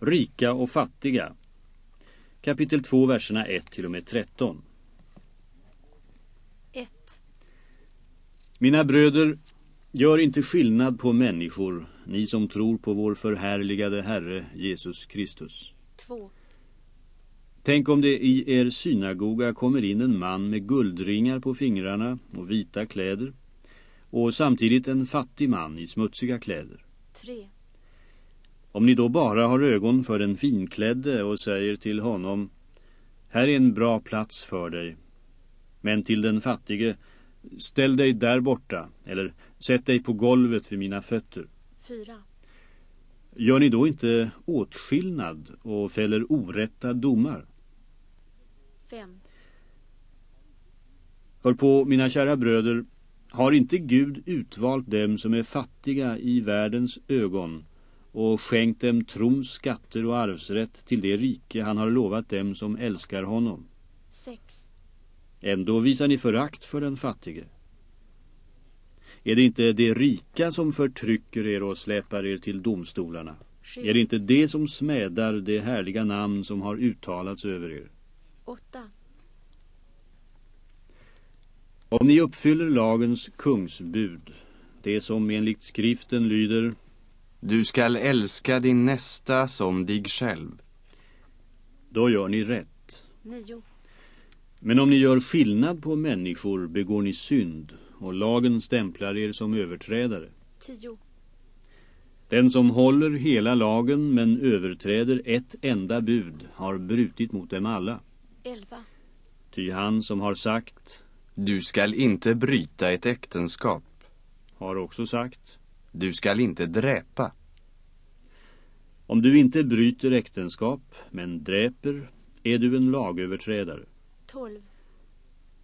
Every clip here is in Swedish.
Rika och fattiga. Kapitel 2, verserna 1 till och med 13. 1. Mina bröder, gör inte skillnad på människor, ni som tror på vår förhärligade Herre Jesus Kristus. 2. Tänk om det i er synagoga kommer in en man med guldringar på fingrarna och vita kläder och samtidigt en fattig man i smutsiga kläder. 3. Om ni då bara har ögon för den finklädde och säger till honom Här är en bra plats för dig. Men till den fattige Ställ dig där borta eller sätt dig på golvet vid mina fötter. 4. Gör ni då inte åtskillnad och fäller orätta domar? 5. Hör på, mina kära bröder, har inte Gud utvalt dem som är fattiga i världens ögon och skänkt dem trons skatter och arvsrätt till det rike han har lovat dem som älskar honom? 6. Ändå visar ni förakt för den fattige. Är det inte det rika som förtrycker er och släpar er till domstolarna? 7. Är det inte det som smädar det härliga namn som har uttalats över er? 8. Om ni uppfyller lagens kungsbud, det som enligt skriften lyder Du skall älska din nästa som dig själv. då gör ni rätt. 9. Men om ni gör skillnad på människor begår ni synd och lagen stämplar er som överträdare. 10. Den som håller hela lagen men överträder ett enda bud har brutit mot dem alla. 11. Ty han som har sagt Du skall inte bryta ett äktenskap. har också sagt Du skall inte dräpa. Om du inte bryter äktenskap men dräper är du en lagöverträdare. 12.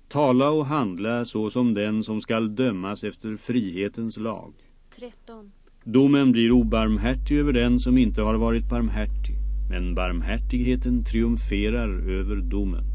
Tala och handla så som den som skall dömas efter frihetens lag. 13. Domen blir obarmhärtig över den som inte har varit barmhärtig, men barmhärtigheten triumferar över domen.